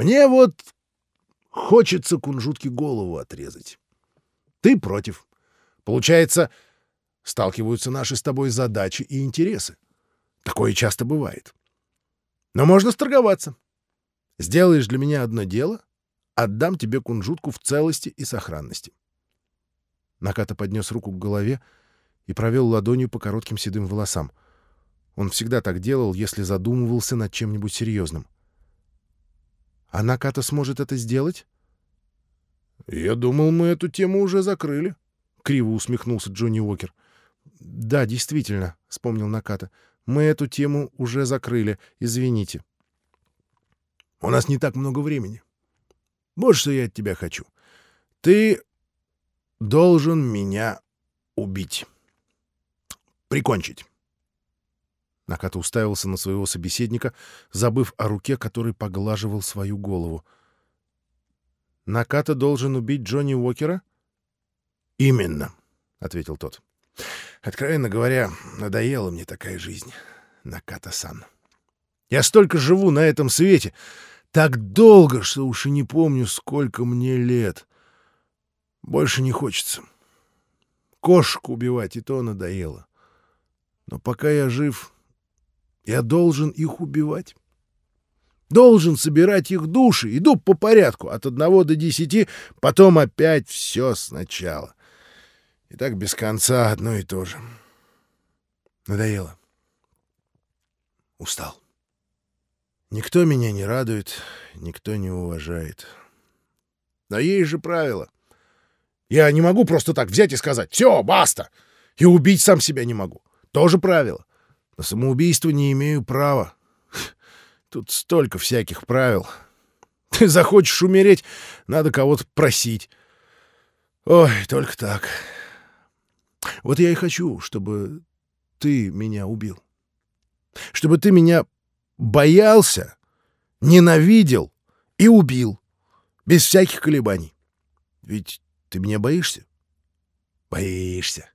Мне вот хочется кунжутке голову отрезать. Ты против. Получается, сталкиваются наши с тобой задачи и интересы. Такое часто бывает. Но можно сторговаться. Сделаешь для меня одно дело, отдам тебе кунжутку в целости и сохранности. Наката поднес руку к голове и провел ладонью по коротким седым волосам. Он всегда так делал, если задумывался над чем-нибудь серьезным. А Наката сможет это сделать? «Я думал, мы эту тему уже закрыли», — криво усмехнулся Джонни Уокер. «Да, действительно», — вспомнил Наката. «Мы эту тему уже закрыли. Извините». «У нас не так много времени. Вот что я от тебя хочу. Ты должен меня убить. Прикончить». Наката уставился на своего собеседника, забыв о руке, который поглаживал свою голову. «Наката должен убить Джонни Уокера?» «Именно», — ответил тот. «Откровенно говоря, надоела мне такая жизнь, Наката-сан. Я столько живу на этом свете, так долго, что уж и не помню, сколько мне лет. Больше не хочется. Кошку убивать и то надоело. Но пока я жив, я должен их убивать. Должен собирать их души. Иду по порядку, от одного до десяти, потом опять все сначала. И так без конца одно и то же. Надоело. Устал. Никто меня не радует, никто не уважает. Но есть же правило. Я не могу просто так взять и сказать «все, баста!» и убить сам себя не могу. Тоже правило. На самоубийство не имею права. Тут столько всяких правил. Ты захочешь умереть, надо кого-то просить. Ой, только так. Вот я и хочу, чтобы ты меня убил. Чтобы ты меня боялся, ненавидел и убил. Без всяких колебаний. Ведь ты меня боишься? Боишься.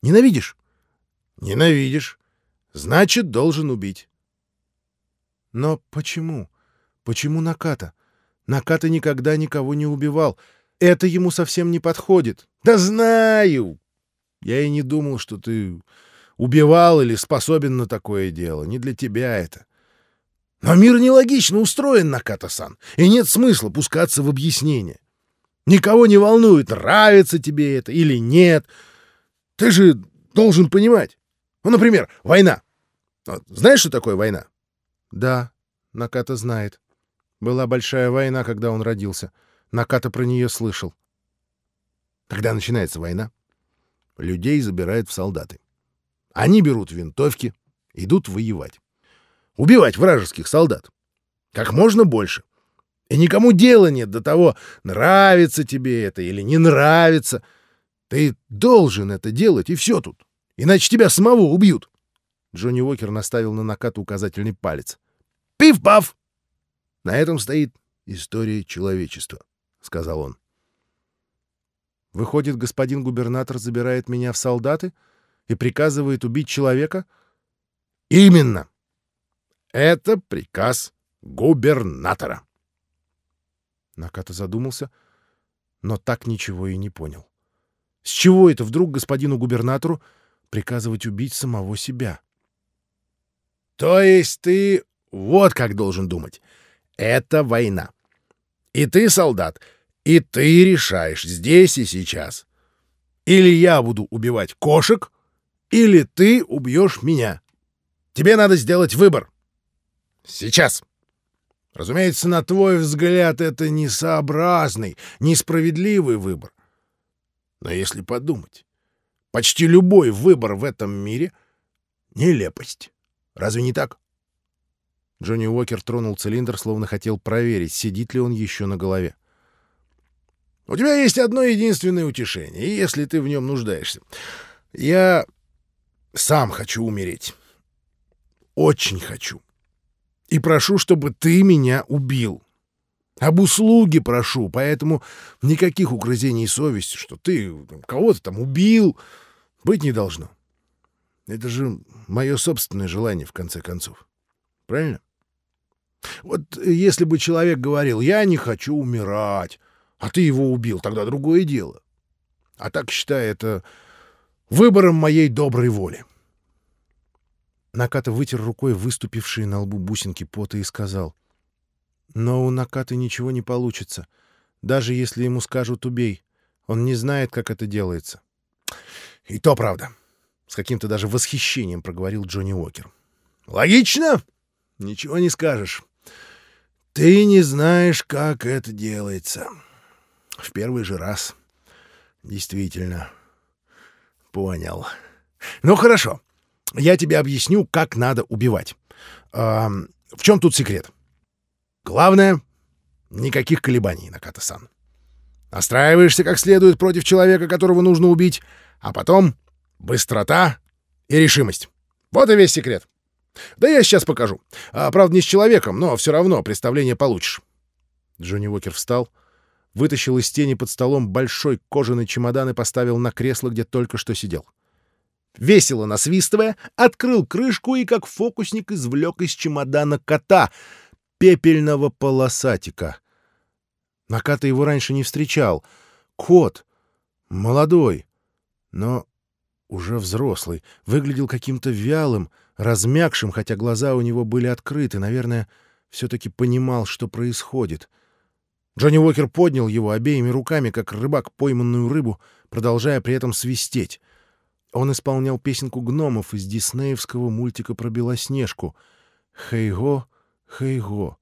Ненавидишь? Ненавидишь. Значит, должен убить. Но почему? Почему Наката? Наката никогда никого не убивал. Это ему совсем не подходит. Да знаю! Я и не думал, что ты убивал или способен на такое дело. Не для тебя это. Но мир нелогично устроен, Наката-сан, и нет смысла пускаться в объяснение. Никого не волнует, нравится тебе это или нет. Ты же должен понимать. Ну, например, война. Знаешь, что такое война? Да, Наката знает. Была большая война, когда он родился. Наката про нее слышал. Когда начинается война, людей забирают в солдаты. Они берут винтовки, идут воевать. Убивать вражеских солдат. Как можно больше. И никому дела нет до того, нравится тебе это или не нравится. Ты должен это делать, и все тут. Иначе тебя самого убьют. Джонни Уокер наставил на накат указательный палец. «Пиф-паф!» На этом стоит история человечества, — сказал он. Выходит, господин губернатор забирает меня в солдаты и приказывает убить человека? Именно. Это приказ губернатора. Наката задумался, но так ничего и не понял. С чего это вдруг господину губернатору приказывать убить самого себя? То есть ты вот как должен думать. Это война. И ты солдат, и ты решаешь здесь и сейчас. Или я буду убивать кошек, или ты убьешь меня. Тебе надо сделать выбор. Сейчас. Разумеется, на твой взгляд, это несообразный, несправедливый выбор. Но если подумать, почти любой выбор в этом мире — нелепость. Разве не так? Джонни Уокер тронул цилиндр, словно хотел проверить, сидит ли он еще на голове. «У тебя есть одно единственное утешение, если ты в нем нуждаешься. Я сам хочу умереть. Очень хочу. И прошу, чтобы ты меня убил. Об услуге прошу, поэтому никаких угрызений совести, что ты кого-то там убил, быть не должно. Это же мое собственное желание, в конце концов. Правильно? Вот если бы человек говорил «я не хочу умирать», а ты его убил, тогда другое дело. А так, считай, это выбором моей доброй воли. Наката вытер рукой выступившие на лбу бусинки пота и сказал. «Но у Накаты ничего не получится. Даже если ему скажут «убей», он не знает, как это делается». «И то правда», — с каким-то даже восхищением проговорил Джонни Уокер. «Логично? Ничего не скажешь. Ты не знаешь, как это делается. В первый же раз. Действительно. Понял. Ну, хорошо. Я тебе объясню, как надо убивать. А, в чем тут секрет? Главное — никаких колебаний, Наката-сан. Настраиваешься как следует против человека, которого нужно убить, а потом быстрота и решимость. Вот и весь секрет. Да я сейчас покажу. А, правда, не с человеком, но все равно представление получишь. Джонни Уокер встал, вытащил из тени под столом большой кожаный чемодан и поставил на кресло, где только что сидел. Весело насвистывая, открыл крышку и, как фокусник, извлек из чемодана кота, пепельного полосатика. Наката его раньше не встречал. Кот, молодой, но уже взрослый, выглядел каким-то вялым, размягшим, хотя глаза у него были открыты, наверное, все-таки понимал, что происходит. Джонни Уокер поднял его обеими руками, как рыбак пойманную рыбу, продолжая при этом свистеть. Он исполнял песенку гномов из диснеевского мультика про Белоснежку. «Хей-го, хей-го».